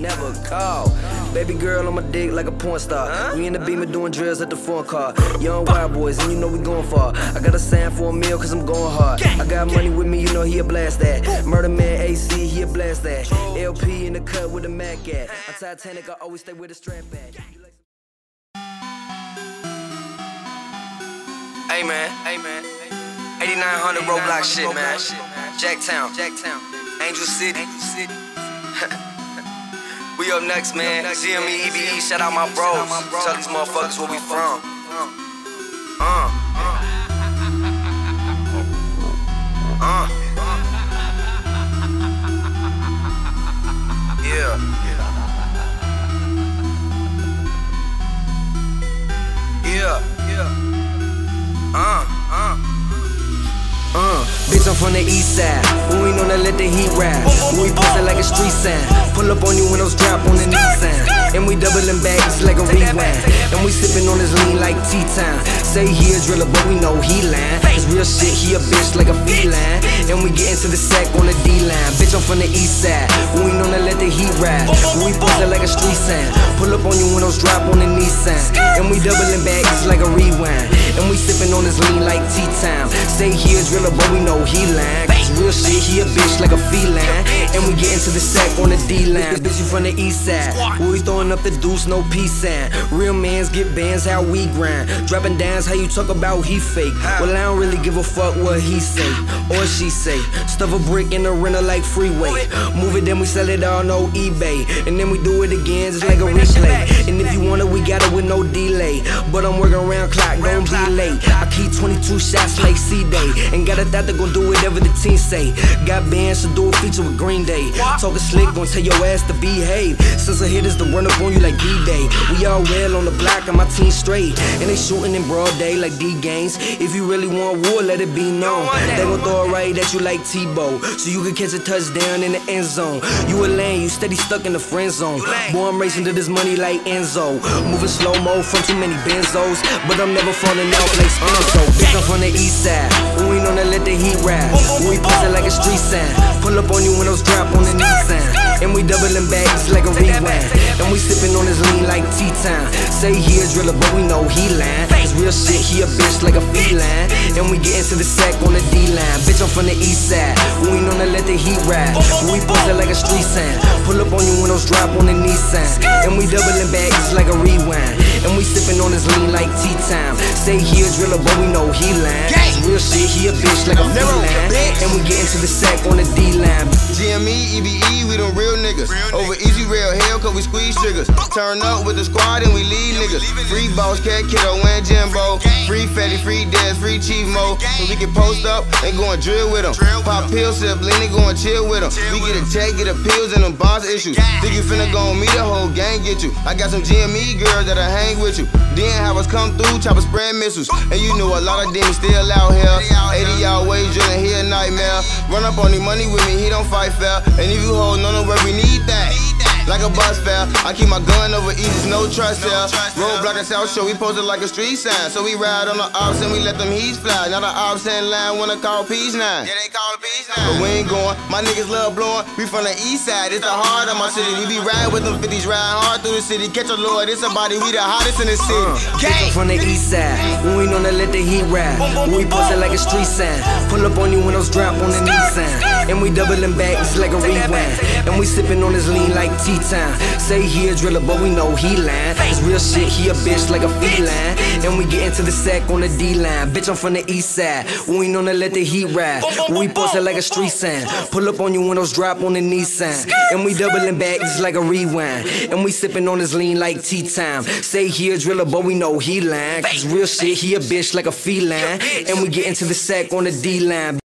never call. Baby girl on my dick like a porn star. We in the beamer doing drills at the phone car. Young wild boys, and you know we going far. I got a sign for a meal cause I'm going hard. I got money with me, you know he a blast that. Murder man AC, he a blast that. LP in the cut with a Mac at. I'm Titanic, I always stay with a strap at. Hey man, hey man. 8900 Roblox shit, man. Jacktown, Jacktown, Angel City, Angel City. Up next, man. GME, EBE, shout out my bros. Tell these motherfuckers where we from. Uh. Uh. Yeah. Yeah. Yeah. Uh. Uh. Uh, bitch, I'm from the east side. Let the heat ride. We post it like a street sign. Pull up on you when those drop on the Nissan. And we doubling back, like a rewind. And we sipping on his lean like tea time. Say he a driller, but we know he lying. It's real shit, he a bitch like a feline. And we get into the sack on the D line. Bitch, I'm from the east side. We on to let the heat ride. We post it like a street sign. Pull up on you when those drop on the Nissan. And we doubling back, like a rewind. And we sipping on his lean like tea time. Say he a driller, but we know he lying. Cause real shit, he a bitch like a feline. And we get into the sack on the D line. Bitch, you from the east side. We throwing up the deuce, no peace sign. Real mans get bands, how we grind. Dropping downs, how you talk about he fake. Well, I don't really give a fuck what he say or she say. Stuff a brick in the rental like freeway. Move it, then we sell it on no eBay. And then we do it again, just like a replay. And if you want it, we got it with no delay. But I'm working around clock, don't be late. I keep 22 shots like C Day. And got a thought they gon' do whatever the team say. Got bands to do a feature with Green Day. Talking slick, gon' tell your ass to behave. Since a hit is to run up on you like D-Day. We all real on the block and my team straight. And they shooting in broad day like D games. If you really want war, let it be known. They gon' throw it right at you like Tebow. So you can catch a touchdown in the end zone. You a lane, you steady stuck in the friend zone. Boy, I'm racing to this money like Enzo. Moving slow mo from too many benzos. But I'm never falling out like Enzo. Bitch, I'm from the east side. We ain't on to let the heat ride. We post it like a street sign. Pull up on you when those drop on the Nissan. And we doubling it's like a rewind. And we sipping on his lean like tea time. Say he a driller, but we know he lying. It's real shit, he a bitch like a feline. And we get into the sack on the from the east side. We ain't on to let the heat ride. We post it like a street sign. Pull up on you when those drop on the Nissan. And we doubling back, it's like a rewind. And we sipping on this lean like tea time. Stay here, a driller, but we know he lying. It's real shit, he a bitch like a feline. And we get into the sack on the D line. GME, EBE, we them real niggas. Over easy rail, hell, cause we squeeze triggers. Turn up with the squad and we lead niggas. Free boss, cat, kiddo, and Jimbo. Free Fetty, free Dez, free Chief Mo. So we can post up and go and drill with them. Pop pill sip, lean go and chill with them. We get a check, get a pills and them bonds issues. Think you finna go on me, the whole gang get you. I got some GME girls that'll hang with you. Then have us come through, chopper spread missiles. And you know a lot of demons still out here. 80 y'all ways drilling, he a nightmare. Run up on the money with me, he don't fight fair. And if you hold none of where we need that. Like a bus fare, I keep my gun over easy, no trust here. Roadblock and South Show, we posted like a street sign. So we ride on the ops and we let them heats fly. Now the ops in line wanna call peace nine. Yeah, they call peace nine. But we ain't going, my niggas love blowing. We from the east side, it's the heart of my city. We be riding with them 50s, riding hard through the city. Catch a lord, it's somebody, we the hottest in the city. Uh, Bitch, I'm from the east side. We ain't on to let the heat ride. We post it like a street sign. Pull up on you when those drop on the Nissan. And we doubling back, it's like a rewind. And we sipping on this lean like tea time. Say he a driller, but we know he lying. It's real shit, he a bitch like a feline. And we get into the sack on the D line. Bitch, I'm from the east side. We ain't on to let the heat ride. We post it like a street sign. Pull up on you when those drop on the Nissan. And we doubling back, just like a rewind. And we sipping on his lean like tea time. Say he a driller, but we know he lying. Cause real shit, he a bitch like a feline. And we get into the sack on the D line.